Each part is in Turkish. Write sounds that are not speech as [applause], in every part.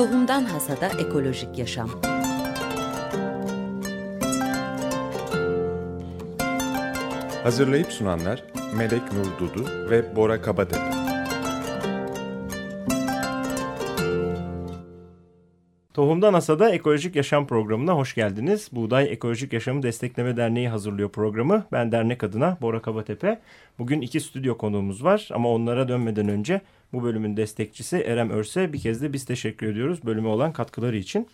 Tohumdan Hasada Ekolojik Yaşam Hazırlayıp sunanlar Melek Nur Dudu ve Bora Kabatepe. Tohumdan Asada Ekolojik Yaşam programına hoş geldiniz. Buğday Ekolojik Yaşamı Destekleme Derneği hazırlıyor programı. Ben dernek adına Bora Kabatepe. Bugün iki stüdyo konuğumuz var ama onlara dönmeden önce bu bölümün destekçisi Erem Örse bir kez de biz teşekkür ediyoruz bölüme olan katkıları için.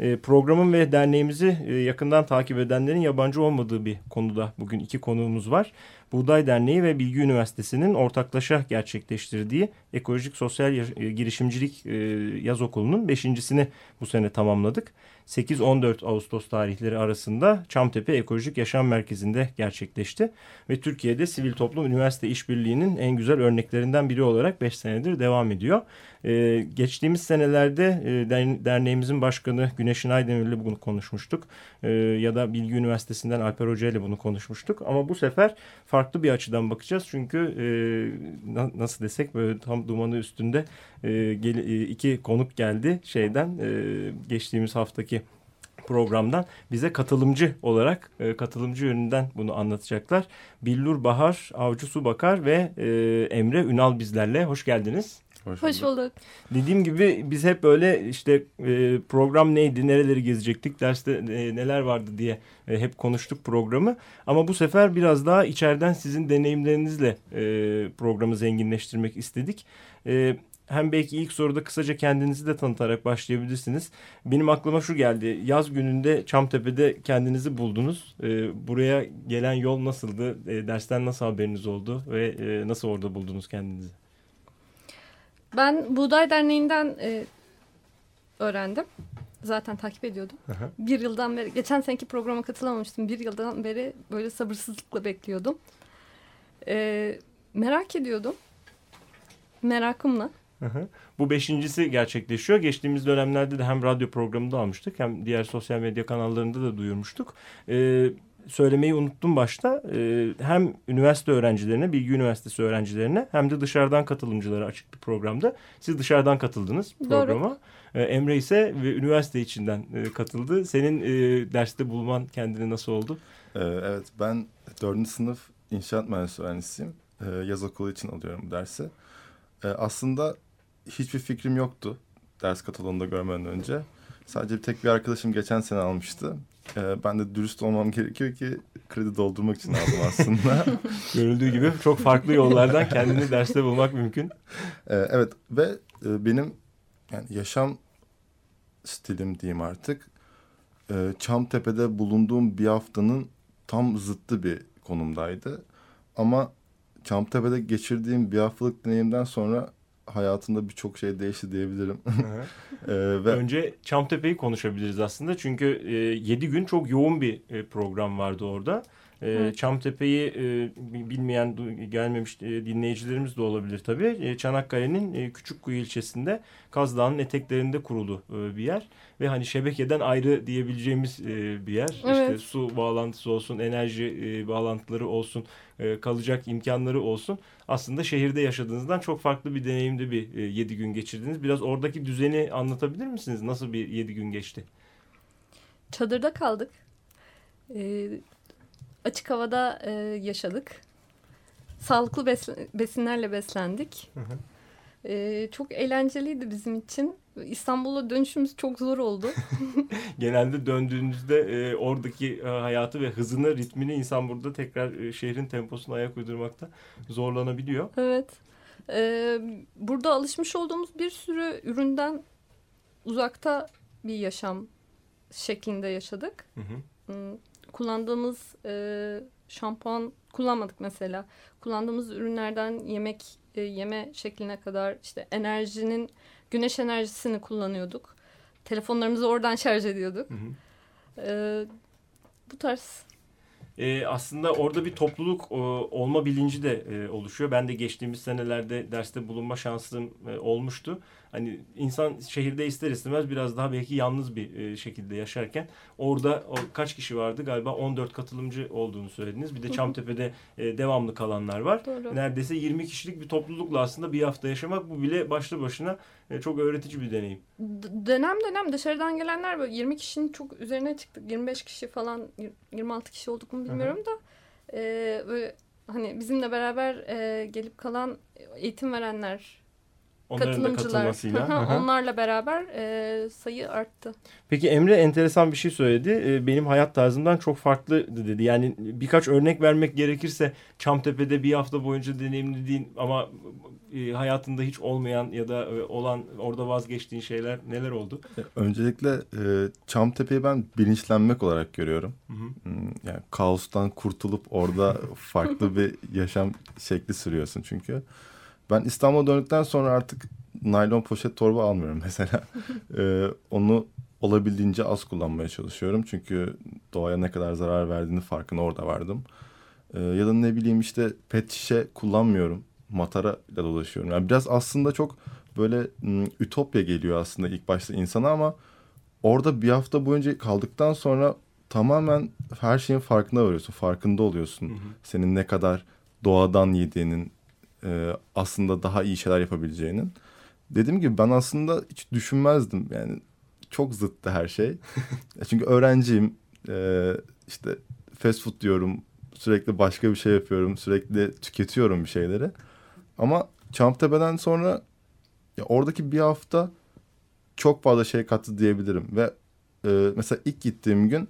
E, programın ve derneğimizi e, yakından takip edenlerin yabancı olmadığı bir konuda bugün iki konuğumuz var. Buğday Derneği ve Bilgi Üniversitesi'nin ortaklaşa gerçekleştirdiği Ekolojik Sosyal e, Girişimcilik e, Yaz Okulu'nun beşincisini bu sene tamamladık. 8-14 Ağustos tarihleri arasında Çamtepe Ekolojik Yaşam Merkezi'nde gerçekleşti. Ve Türkiye'de sivil toplum üniversite işbirliğinin en güzel örneklerinden biri olarak 5 senedir devam ediyor. Ee, geçtiğimiz senelerde e, derneğimizin başkanı Güneşin Aydemir'le bunu konuşmuştuk. E, ya da Bilgi Üniversitesi'nden Alper Hoca ile bunu konuşmuştuk. Ama bu sefer farklı bir açıdan bakacağız. Çünkü e, na, nasıl desek böyle tam dumanı üstünde e, gel, e, iki konuk geldi şeyden e, geçtiğimiz haftaki programdan bize katılımcı olarak e, katılımcı yönünden bunu anlatacaklar. Billur Bahar, Avcı Su Bakar ve e, Emre Ünal bizlerle. Hoş geldiniz. Hoş, Hoş bulduk. Dediğim gibi biz hep böyle işte e, program neydi, nereleri gezecektik, derste e, neler vardı diye e, hep konuştuk programı. Ama bu sefer biraz daha içeriden sizin deneyimlerinizle e, programı zenginleştirmek istedik. E, hem belki ilk soruda kısaca kendinizi de tanıtarak başlayabilirsiniz. Benim aklıma şu geldi. Yaz gününde Çamtepe'de kendinizi buldunuz. E, buraya gelen yol nasıldı? E, dersten nasıl haberiniz oldu? Ve e, nasıl orada buldunuz kendinizi? Ben Buğday Derneği'nden e, öğrendim. Zaten takip ediyordum. Aha. Bir yıldan beri, geçen seneki programa katılamamıştım. Bir yıldan beri böyle sabırsızlıkla bekliyordum. E, merak ediyordum. Merakımla. Aha. Bu beşincisi gerçekleşiyor. Geçtiğimiz dönemlerde de hem radyo programında almıştık hem diğer sosyal medya kanallarında da duyurmuştuk. Ee, söylemeyi unuttum başta. E, hem üniversite öğrencilerine, Bilgi Üniversitesi öğrencilerine hem de dışarıdan katılımcılara açık bir programda. Siz dışarıdan katıldınız programa. Doğru. E, Emre ise ve üniversite içinden e, katıldı. Senin e, derste bulman kendini nasıl oldu? Ee, evet ben dördüncü sınıf inşaat mühendisi öğrencisiyim. Ee, yaz okulu için alıyorum bu dersi. Ee, aslında hiçbir fikrim yoktu ders katalogunda görmeden önce. Sadece bir tek bir arkadaşım geçen sene almıştı. Ee, ben de dürüst olmam gerekiyor ki kredi doldurmak için aldım aslında. [laughs] Görüldüğü gibi çok farklı yollardan kendini derste bulmak mümkün. Ee, evet ve e, benim yani yaşam stilim diyeyim artık. E, Çamtepe'de bulunduğum bir haftanın tam zıttı bir konumdaydı. Ama Çamtepe'de geçirdiğim bir haftalık deneyimden sonra hayatında birçok şey değişti diyebilirim. [laughs] ee, ve... Önce Çamtepe'yi konuşabiliriz aslında. Çünkü e, 7 gün çok yoğun bir e, program vardı orada. E, Çamtepe'yi e, bilmeyen gelmemiş e, dinleyicilerimiz de olabilir tabii. E, Çanakkale'nin e, Küçükkuyu ilçesinde Kaz Dağı'nın eteklerinde kurulu e, bir yer. Ve hani şebekeden ayrı diyebileceğimiz e, bir yer. Evet. İşte su bağlantısı olsun, enerji e, bağlantıları olsun, e, kalacak imkanları olsun. Aslında şehirde yaşadığınızdan çok farklı bir deneyimde bir e, yedi gün geçirdiniz. Biraz oradaki düzeni anlatabilir misiniz? Nasıl bir yedi gün geçti? Çadırda kaldık. E, açık havada e, yaşadık. Sağlıklı besinlerle beslendik. Hı hı. E, çok eğlenceliydi bizim için. İstanbul'a dönüşümüz çok zor oldu. [laughs] Genelde döndüğünüzde e, oradaki e, hayatı ve hızını, ritmini insan burada tekrar e, şehrin temposuna ayak uydurmakta zorlanabiliyor. Evet. E, burada alışmış olduğumuz bir sürü üründen uzakta bir yaşam şeklinde yaşadık. Hı hı. Kullandığımız e, şampuan kullanmadık mesela. Kullandığımız ürünlerden yemek e, yeme şekline kadar işte enerjinin güneş enerjisini kullanıyorduk. Telefonlarımızı oradan şarj ediyorduk. Hı hı. E, bu tarz e, aslında orada bir topluluk e, olma bilinci de e, oluşuyor. Ben de geçtiğimiz senelerde derste bulunma şansım e, olmuştu. Hani insan şehirde ister istemez biraz daha belki yalnız bir e, şekilde yaşarken orada o, kaç kişi vardı galiba 14 katılımcı olduğunu söylediniz. Bir de Çamtepe'de e, devamlı kalanlar var. Doğru. Neredeyse 20 kişilik bir toplulukla aslında bir hafta yaşamak bu bile başlı başına e, çok öğretici bir deneyim. D- dönem dönem dışarıdan gelenler böyle 20 kişinin çok üzerine çıktık. 25 kişi falan yir- 26 kişi olduk mu bilmiyorum da e, böyle hani bizimle beraber e, gelip kalan eğitim verenler, Onların da katılımcılar katılmasıyla. Onlarla beraber e, sayı arttı. Peki Emre enteresan bir şey söyledi. Ee, Benim hayat tarzımdan çok farklı dedi. Yani birkaç örnek vermek gerekirse Çamtepe'de bir hafta boyunca deneyimlediğin ama e, hayatında hiç olmayan ya da e, olan orada vazgeçtiğin şeyler neler oldu? Öncelikle e, Çamtepe'yi ben bilinçlenmek olarak görüyorum. Hı hı. Hmm, Yani kaostan kurtulup orada [laughs] farklı bir yaşam şekli sürüyorsun çünkü. Ben İstanbul'a döndükten sonra artık naylon poşet torba almıyorum [laughs] mesela. E, onu olabildiğince az kullanmaya çalışıyorum. Çünkü doğaya ne kadar zarar verdiğini farkına orada vardım. E, ya da ne bileyim işte pet şişe kullanmıyorum. Matara ile dolaşıyorum. Yani biraz aslında çok böyle m, ütopya geliyor aslında ilk başta insana ama orada bir hafta boyunca kaldıktan sonra tamamen her şeyin farkına varıyorsun. Farkında oluyorsun. Hı hı. Senin ne kadar doğadan yediğinin e, aslında daha iyi şeyler yapabileceğinin. Dediğim gibi ben aslında hiç düşünmezdim. Yani çok zıttı her şey. [laughs] Çünkü öğrenciyim. E, işte fast food diyorum. Sürekli başka bir şey yapıyorum. Sürekli tüketiyorum bir şeyleri. Ama Çamtepe'den sonra ya oradaki bir hafta çok fazla şey kattı diyebilirim. Ve e, mesela ilk gittiğim gün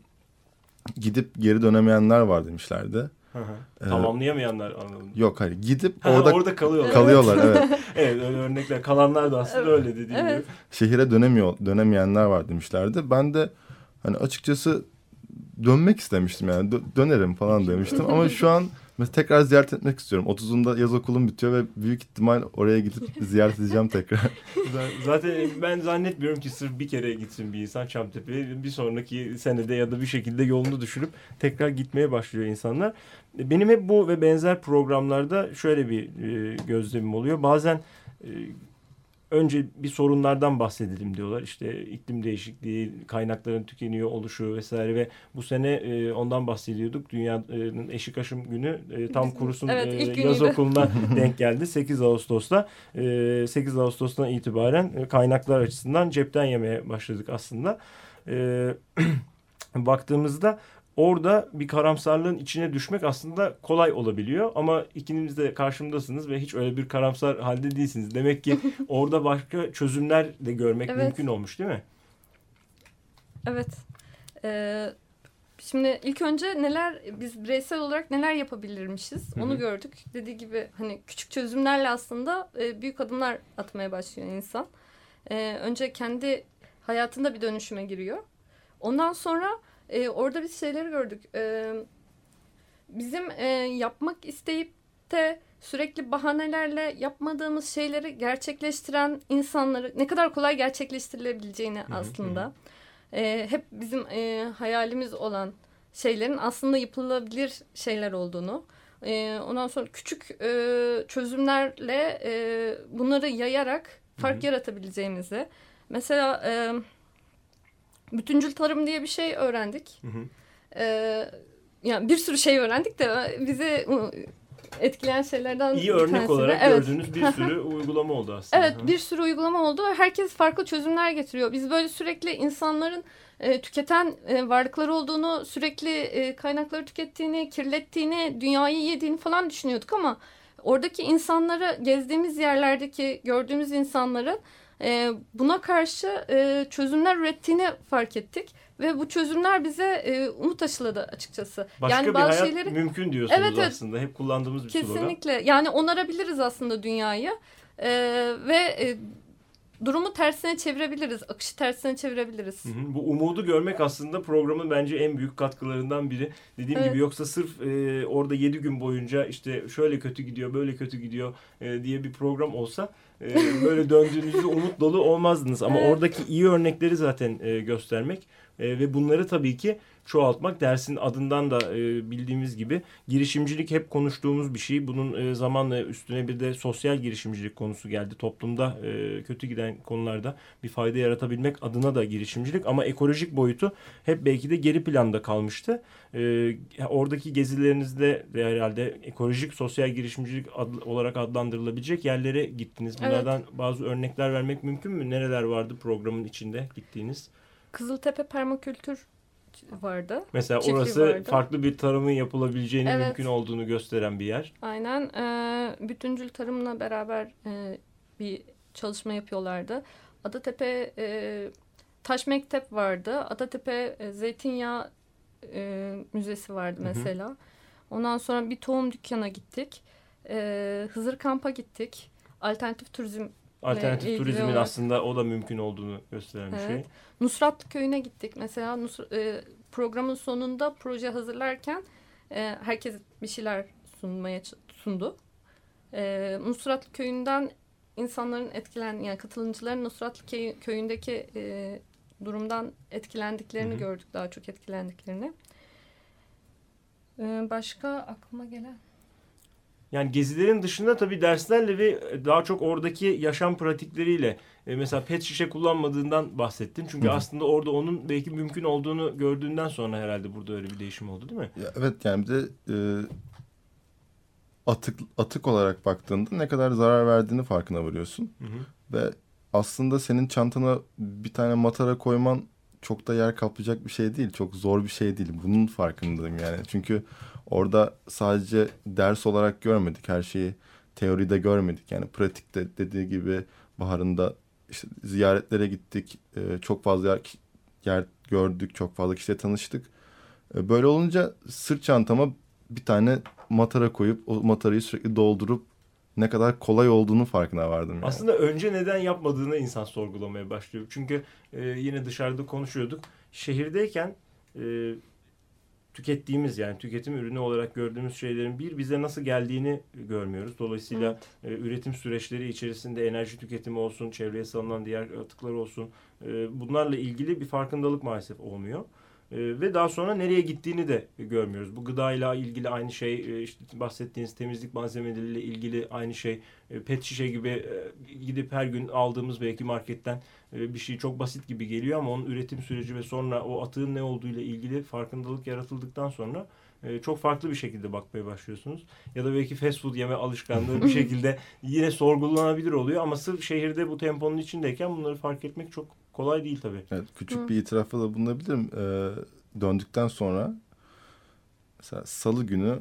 gidip geri dönemeyenler var demişlerdi. Hı hı. Ee, Tamamlayamayanlar anladım. Yok hayır gidip Ha, orada, orada kalıyorlar. kalıyorlar evet. evet [laughs] öyle örnekler. Kalanlar da aslında öyle dediğim Evet. gibi. Şehire dönemiyor dönemeyenler var demişlerdi. Ben de hani açıkçası dönmek istemiştim yani Dö- dönerim falan demiştim ama şu an mesela tekrar ziyaret etmek istiyorum. 30'unda yaz okulum bitiyor ve büyük ihtimal oraya gidip [laughs] ziyaret edeceğim tekrar. Zaten ben zannetmiyorum ki sırf bir kere gitsin bir insan Çamtepe'ye. Bir sonraki senede ya da bir şekilde yolunu düşürüp tekrar gitmeye başlıyor insanlar. Benim hep bu ve benzer programlarda şöyle bir e, gözlemim oluyor. Bazen e, önce bir sorunlardan bahsedelim diyorlar. İşte iklim değişikliği, kaynakların tükeniyor oluşu vesaire ve bu sene e, ondan bahsediyorduk. Dünyanın eşik aşım günü e, tam kurusun Evet, e, yaz okuluna [laughs] denk geldi. 8 Ağustos'ta e, 8 Ağustos'tan itibaren e, kaynaklar açısından cepten yemeye başladık aslında. E, [clears throat] baktığımızda orada bir karamsarlığın içine düşmek aslında kolay olabiliyor. Ama ikiniz de karşımdasınız ve hiç öyle bir karamsar halde değilsiniz. Demek ki [laughs] orada başka çözümler de görmek Evet. mümkün olmuş değil mi? Evet. Ee, şimdi ilk önce neler biz bireysel olarak neler yapabilirmişiz Hı hı. onu gördük. Dediği gibi hani küçük çözümlerle aslında e, büyük adımlar atmaya başlıyor insan. Ee, önce kendi hayatında bir dönüşüme giriyor. Ondan sonra e, orada biz şeyleri gördük. Ee, bizim e, yapmak isteyip de sürekli bahanelerle yapmadığımız şeyleri gerçekleştiren insanları ne kadar kolay gerçekleştirilebileceğini hı, aslında e, hep bizim e, hayalimiz olan şeylerin aslında yapılabilir şeyler olduğunu e, ondan sonra küçük e, çözümlerle e, bunları yayarak fark Hı hı. yaratabileceğimizi mesela e, bütüncül tarım diye bir şey öğrendik. Hı hı. Ee, yani bir sürü şey öğrendik de bizi ı, etkileyen şeylerden İyi bir örnek tanesi de- olarak evet. gördüğünüz bir [laughs] sürü uygulama oldu aslında. Evet bir sürü uygulama oldu. Herkes farklı çözümler getiriyor. Biz böyle sürekli insanların e, tüketen e, varlıklar olduğunu, sürekli e, kaynakları tükettiğini, kirlettiğini, dünyayı yediğini falan düşünüyorduk ama oradaki insanları gezdiğimiz yerlerdeki gördüğümüz insanların e, buna karşı e, çözümler ürettiğini fark ettik ve bu çözümler bize e, umut aşıladı açıkçası. Başka yani bir bazı hayat şeyleri mümkün diyorsunuz Evet, evet. aslında. Hep kullandığımız bir slogan. Kesinlikle. Yani onarabiliriz aslında dünyayı. Ee, ve e, durumu tersine çevirebiliriz. Akışı tersine çevirebiliriz. Hı hı. Bu umudu görmek aslında programın bence en büyük katkılarından biri. Dediğim Evet. gibi yoksa sırf e, orada 7 gün boyunca işte şöyle kötü gidiyor, böyle kötü gidiyor e, diye bir program olsa e, böyle [laughs] döndüğünüzde umut dolu olmazdınız. Ama Evet. oradaki iyi örnekleri zaten e, göstermek e, ve bunları tabii ki çoğaltmak. Dersin adından da e, bildiğimiz gibi girişimcilik hep konuştuğumuz bir şey. Bunun e, zamanla üstüne bir de sosyal girişimcilik konusu geldi. Toplumda e, kötü giden konularda bir fayda yaratabilmek adına da girişimcilik ama ekolojik boyutu hep belki de geri planda kalmıştı. E, oradaki gezilerinizde de herhalde ekolojik sosyal girişimcilik ad, olarak adlandırılabilecek yerlere gittiniz. Bunlardan evet. bazı örnekler vermek mümkün mü? Nereler vardı programın içinde gittiğiniz? Kızıltepe Permakültür vardı. Mesela orası vardı. farklı bir tarımın yapılabileceğini evet. mümkün olduğunu gösteren bir yer. Aynen. E, bütüncül tarımla beraber e, bir çalışma yapıyorlardı. Adatepe e, Taş Mektep vardı. Adatepe e, Zeytinyağı e, Müzesi vardı mesela. Hı hı. Ondan sonra bir tohum dükkana gittik. E, Hızır Kamp'a gittik. Alternatif turizm Alternatif turizmin olarak. aslında o da mümkün olduğunu gösteren evet. bir şey. Nusratlı Köyü'ne gittik. Mesela Nusra, e, programın sonunda proje hazırlarken e, herkes bir şeyler sunmaya sundu. E, Nusratlı Köyü'nden insanların etkilen yani katılımcıların Nusratlı Köyü'ndeki e, durumdan etkilendiklerini hı hı. gördük. Daha çok etkilendiklerini. E, başka aklıma gelen yani gezilerin dışında tabii derslerle ve daha çok oradaki yaşam pratikleriyle e, mesela pet şişe kullanmadığından bahsettin. Çünkü Hı. aslında orada onun belki mümkün olduğunu gördüğünden sonra herhalde burada öyle bir değişim oldu değil mi? Ya, evet yani bir de e, atık atık olarak baktığında ne kadar zarar verdiğini farkına varıyorsun. Hı hı. Ve aslında senin çantana bir tane matara koyman çok da yer kaplayacak bir şey değil. Çok zor bir şey değil. Bunun farkındayım yani. Çünkü orada sadece ders olarak görmedik. Her şeyi teoride görmedik. Yani pratikte dediği gibi baharında işte ziyaretlere gittik. Ee, çok fazla yer, yer gördük. Çok fazla kişiyle tanıştık. Ee, böyle olunca sırt çantama bir tane matara koyup o matarayı sürekli doldurup ne kadar kolay olduğunu farkına vardım. Yani. Aslında önce neden yapmadığını insan sorgulamaya başlıyor. Çünkü e, yine dışarıda konuşuyorduk. Şehirdeyken e, tükettiğimiz yani tüketim ürünü olarak gördüğümüz şeylerin bir bize nasıl geldiğini görmüyoruz. Dolayısıyla evet. e, üretim süreçleri içerisinde enerji tüketimi olsun, çevreye salınan diğer atıklar olsun e, bunlarla ilgili bir farkındalık maalesef olmuyor. E, ve daha sonra nereye gittiğini de görmüyoruz. Bu gıdayla ilgili aynı şey, e, işte bahsettiğiniz temizlik malzemeleriyle ilgili aynı şey, e, pet şişe gibi e, gidip her gün aldığımız belki marketten e, bir şey çok basit gibi geliyor ama onun üretim süreci ve sonra o atığın ne olduğuyla ilgili farkındalık yaratıldıktan sonra çok farklı bir şekilde bakmaya başlıyorsunuz. Ya da belki fast food yeme alışkanlığı bir [laughs] şekilde yine sorgulanabilir oluyor ama sırf şehirde bu temponun içindeyken bunları fark etmek çok kolay değil tabii. Evet, küçük Hı. bir itirafta da bulunabilirim. Ee, döndükten sonra mesela salı günü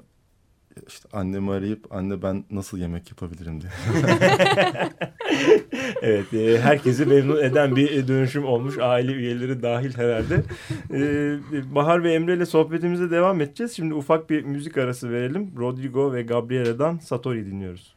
işte annemi arayıp anne ben nasıl yemek yapabilirim diye. [laughs] evet e, herkesi memnun eden bir dönüşüm olmuş aile üyeleri dahil herhalde. E, Bahar ve Emre ile sohbetimize devam edeceğiz. Şimdi ufak bir müzik arası verelim. Rodrigo ve Gabriela'dan Satori dinliyoruz.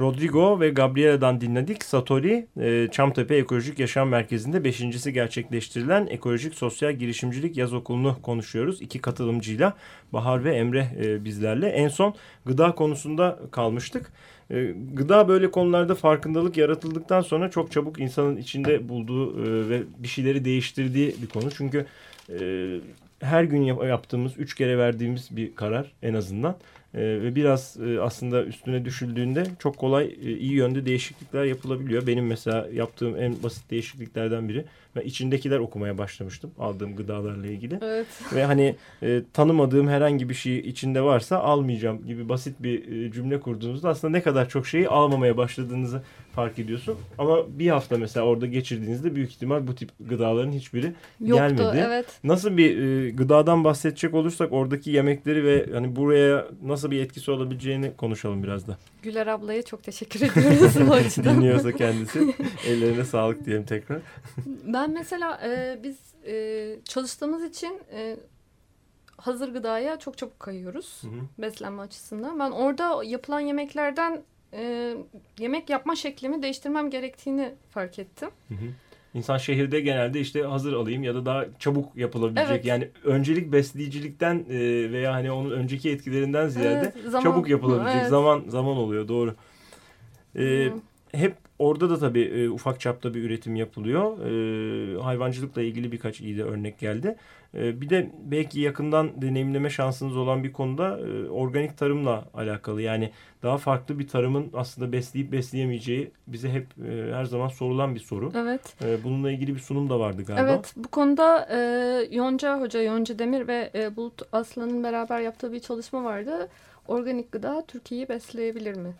Rodrigo ve Gabriela'dan dinledik. Satori, e, Çamtepe Ekolojik Yaşam Merkezi'nde beşincisi gerçekleştirilen Ekolojik Sosyal Girişimcilik Yaz Okulu'nu konuşuyoruz. İki katılımcıyla Bahar ve Emre e, bizlerle. En son gıda konusunda kalmıştık. E, gıda böyle konularda farkındalık yaratıldıktan sonra çok çabuk insanın içinde bulduğu ve bir şeyleri değiştirdiği bir konu. Çünkü her gün yap yaptığımız, üç kere verdiğimiz bir karar en azından. E, ve biraz e, aslında üstüne düşüldüğünde çok kolay e, iyi yönde değişiklikler yapılabiliyor. Benim mesela yaptığım en basit değişikliklerden biri ve içindekiler okumaya başlamıştım aldığım gıdalarla ilgili. Evet. Ve hani e, tanımadığım herhangi bir şey içinde varsa almayacağım gibi basit bir e, cümle kurduğunuzda aslında ne kadar çok şeyi almamaya başladığınızı fark ediyorsun. Ama bir hafta mesela orada geçirdiğinizde büyük ihtimal bu tip gıdaların hiçbiri Yoktu gelmedi. evet. Nasıl bir e, gıdadan bahsedecek olursak oradaki yemekleri ve hani buraya nasıl bir etkisi olabileceğini konuşalım biraz da. Güler ablaya çok teşekkür ediyoruz bu [laughs] açıdan. Dinliyorsa kendisi. Ellerine sağlık diyelim tekrar. Ben mesela e, biz e, çalıştığımız için e, hazır gıdaya çok çabuk kayıyoruz Hı hı. beslenme açısından. Ben orada yapılan yemeklerden e, yemek yapma şeklimi değiştirmem gerektiğini fark ettim. Hı hı. İnsan şehirde genelde işte hazır alayım ya da daha çabuk yapılabilecek. Evet. Yani öncelik besleyicilikten veya hani onun önceki etkilerinden ziyade Evet, zaman- çabuk yapılabilecek Evet. zaman zaman oluyor doğru. E, Hı. Hep orada da tabii e, ufak çapta bir üretim yapılıyor. E, hayvancılıkla ilgili birkaç iyi de örnek geldi. E, bir de belki yakından deneyimleme şansınız olan bir konuda e, organik tarımla alakalı. Yani daha farklı bir tarımın aslında besleyip besleyemeyeceği bize hep e, her zaman sorulan bir soru. Evet. E, bununla ilgili bir sunum da vardı galiba. Evet bu konuda e, Yonca Hoca, Yonca Demir ve e, Bulut Aslan'ın beraber yaptığı bir çalışma vardı. Organik gıda Türkiye'yi besleyebilir mi?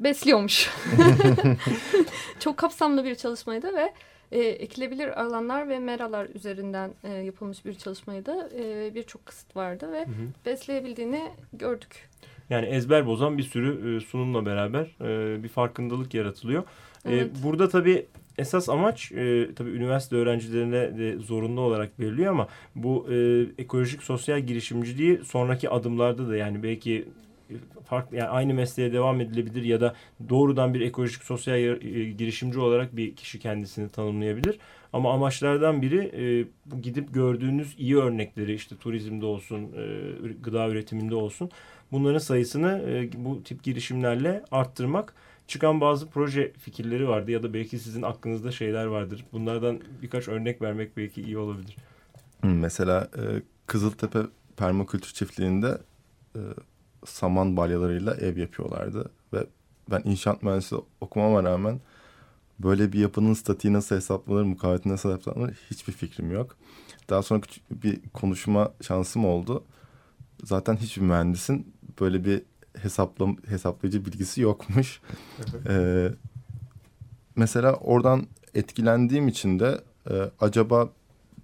Besliyormuş. [laughs] [laughs] Çok kapsamlı bir çalışmaydı ve e, ekilebilir alanlar ve meralar üzerinden e, yapılmış bir çalışmaydı. E, Birçok kısıt vardı ve Hı hı. besleyebildiğini gördük. Yani ezber bozan bir sürü e, sunumla beraber e, bir farkındalık yaratılıyor. E, Evet. burada tabii esas amaç e, tabii üniversite öğrencilerine de zorunlu olarak veriliyor ama bu e, ekolojik sosyal girişimciliği sonraki adımlarda da yani belki e, farklı yani aynı mesleğe devam edilebilir ya da doğrudan bir ekolojik sosyal e, girişimci olarak bir kişi kendisini tanımlayabilir. Ama amaçlardan biri e, gidip gördüğünüz iyi örnekleri işte turizmde olsun, e, gıda üretiminde olsun bunların sayısını e, bu tip girişimlerle arttırmak. Çıkan bazı proje fikirleri vardı ya da belki sizin aklınızda şeyler vardır. Bunlardan birkaç örnek vermek belki iyi olabilir. Mesela e, Kızıltepe Permakültür Çiftliği'nde e, saman balyalarıyla ev yapıyorlardı. Ve ben inşaat mühendisi okumama rağmen böyle bir yapının statiği nasıl hesaplanır, mukaveti nasıl hesaplanır hiçbir fikrim yok. Daha sonra küçük bir konuşma şansım oldu. Zaten hiçbir mühendisin böyle bir hesaplam hesaplayıcı bilgisi yokmuş. Ee, mesela oradan etkilendiğim için de e, acaba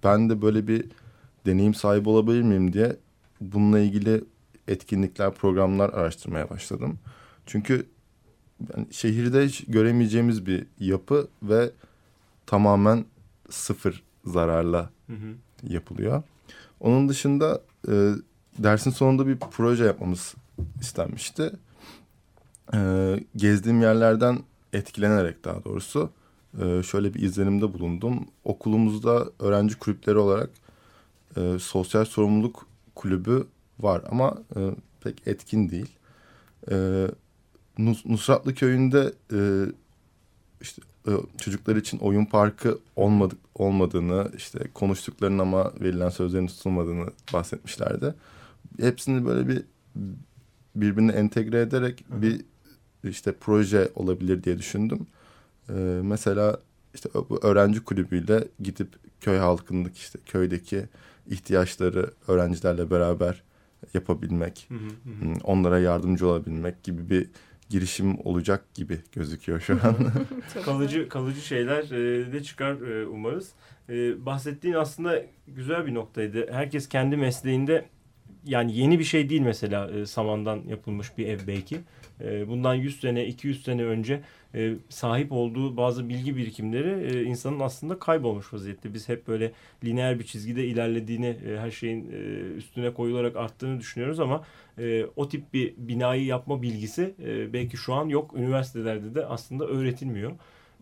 ben de böyle bir deneyim sahibi olabilir miyim diye bununla ilgili etkinlikler, programlar araştırmaya başladım. Çünkü yani şehirde hiç göremeyeceğimiz bir yapı ve tamamen sıfır zararla Hı hı. yapılıyor. Onun dışında e, dersin sonunda bir proje yapmamız istenmişti. E, gezdiğim yerlerden etkilenerek daha doğrusu e, şöyle bir izlenimde bulundum. Okulumuzda öğrenci kulüpleri olarak e, sosyal sorumluluk kulübü var ama e, pek etkin değil. E, Nus- Nusratlı köyünde e, işte e, çocuklar için oyun parkı olmadık olmadığını işte konuştuklarının ama verilen sözlerin tutulmadığını bahsetmişlerdi. Hepsini böyle bir birbirine entegre ederek bir işte proje olabilir diye düşündüm. E, mesela işte öğrenci kulübüyle gidip köy halkındaki işte köydeki ihtiyaçları öğrencilerle beraber yapabilmek, Hı hı hı. hmm, onlara yardımcı olabilmek gibi bir girişim olacak gibi gözüküyor şu [laughs] an. Kalıcı kalıcı şeyler e, de çıkar e, umarız. E, bahsettiğin aslında güzel bir noktaydı. Herkes kendi mesleğinde yani yeni bir şey değil mesela e, samandan yapılmış bir ev belki. e, bundan 100 sene 200 sene önce e, sahip olduğu bazı bilgi birikimleri e, insanın aslında kaybolmuş vaziyette. Biz hep böyle lineer bir çizgide ilerlediğini e, her şeyin e, üstüne koyularak arttığını düşünüyoruz ama e, o tip bir binayı yapma bilgisi e, belki şu an yok. Üniversitelerde de aslında öğretilmiyor.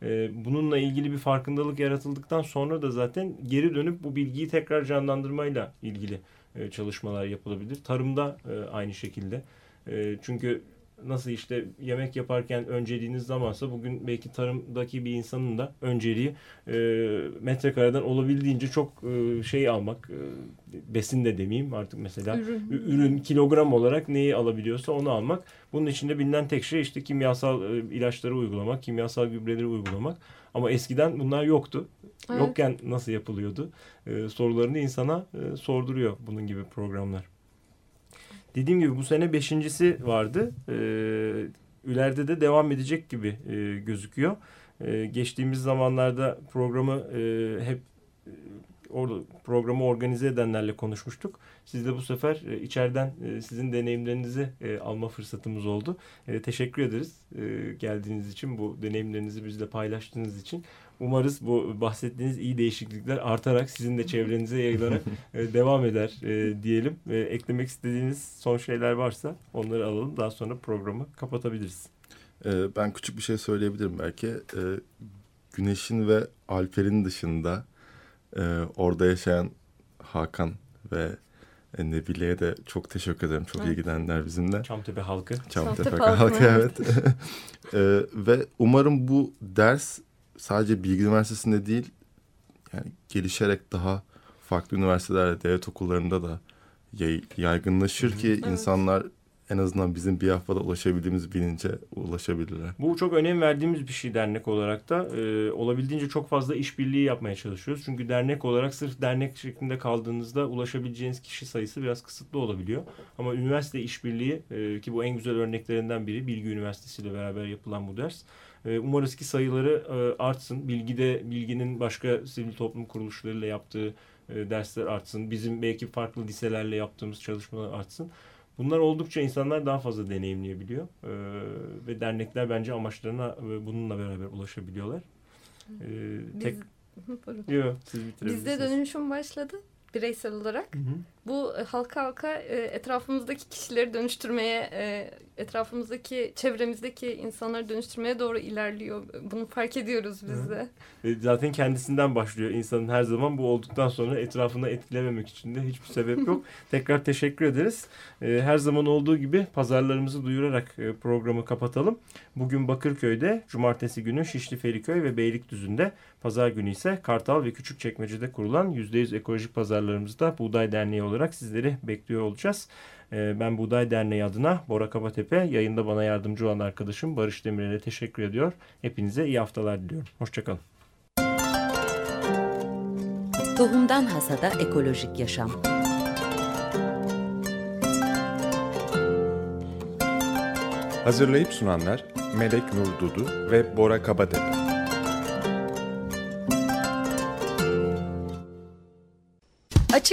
E, bununla ilgili bir farkındalık yaratıldıktan sonra da zaten geri dönüp bu bilgiyi tekrar canlandırmayla ilgili çalışmalar yapılabilir. Tarımda e, aynı şekilde. E, çünkü nasıl işte yemek yaparken önceliğiniz zamansa bugün belki tarımdaki bir insanın da önceliği e, metrekareden olabildiğince çok e, şey almak e, besin de demeyeyim artık mesela Ürün. ürün kilogram olarak neyi alabiliyorsa onu almak. Bunun içinde bilinen tek şey işte kimyasal e, ilaçları uygulamak, kimyasal gübreleri uygulamak. Ama eskiden bunlar yoktu. Evet. Yokken nasıl yapılıyordu? E, sorularını insana e, sorduruyor bunun gibi programlar. Dediğim gibi bu sene beşincisi vardı. E, ileride de devam edecek gibi e, gözüküyor. E, geçtiğimiz zamanlarda programı e, hep e, orada programı organize edenlerle konuşmuştuk. Siz de bu sefer e, içeriden e, sizin deneyimlerinizi e, alma fırsatımız oldu. E, teşekkür ederiz e, geldiğiniz için, bu deneyimlerinizi bizle paylaştığınız için. Umarız bu bahsettiğiniz iyi değişiklikler artarak sizin de çevrenize yayılarak e, devam eder e, diyelim. E, eklemek istediğiniz son şeyler varsa onları alalım. Daha sonra programı kapatabiliriz. Ee, ben küçük bir şey söyleyebilirim belki. Ee, Güneş'in ve Alper'in dışında e, orada yaşayan Hakan ve e, Nebile'ye de çok teşekkür ederim. Çok Evet. ilgilendiler bizimle. Çamtepe halkı. Çamtepe Çamtepe halkı halkı, [laughs] evet. Ee, ve umarım bu ders sadece Bilgi Üniversitesi'nde değil yani gelişerek daha farklı üniversitelerde, devlet okullarında da yay- yaygınlaşır ki Evet. insanlar en azından bizim bir haftada ulaşabildiğimiz bilince ulaşabilirler. Bu çok önem verdiğimiz bir şey dernek olarak da. Ee, olabildiğince çok fazla işbirliği yapmaya çalışıyoruz. Çünkü dernek olarak sırf dernek şeklinde kaldığınızda ulaşabileceğiniz kişi sayısı biraz kısıtlı olabiliyor. Ama üniversite işbirliği e, ki bu en güzel örneklerinden biri Bilgi Üniversitesi ile beraber yapılan bu ders. E, umarız ki sayıları e, artsın. Bilgide bilginin başka sivil toplum kuruluşlarıyla yaptığı e, dersler artsın. Bizim belki farklı liselerle yaptığımız çalışmalar artsın. Bunlar oldukça insanlar daha fazla deneyimleyebiliyor. Ee, ve dernekler bence amaçlarına e, bununla beraber ulaşabiliyorlar. Ee, Biz, tek... Yok, siz. Bizde dönüşüm başladı bireysel olarak. Hı hı. Bu e, halka halka e, etrafımızdaki kişileri dönüştürmeye, e, etrafımızdaki, çevremizdeki insanları dönüştürmeye doğru ilerliyor. Bunu fark ediyoruz biz de. Zaten kendisinden başlıyor insanın her zaman. Bu olduktan sonra etrafını etkilememek için de hiçbir sebep yok. [laughs] Tekrar teşekkür ederiz. Her zaman olduğu gibi pazarlarımızı duyurarak programı kapatalım. Bugün Bakırköy'de, cumartesi günü Şişli Feriköy ve Beylikdüzü'nde, pazar günü ise Kartal ve Küçükçekmece'de kurulan %100 ekolojik pazarlarımızda Buğday Derneği olarak sizleri bekliyor olacağız. E, Ben Buğday Derneği adına Bora Kabatepe, yayında bana yardımcı olan arkadaşım Barış Demirel'e teşekkür ediyor. Hepinize iyi haftalar diliyorum. Hoşçakalın. Tohumdan Hasada Ekolojik Yaşam Hazırlayıp sunanlar Melek Nur Dudu ve Bora Kabatepe.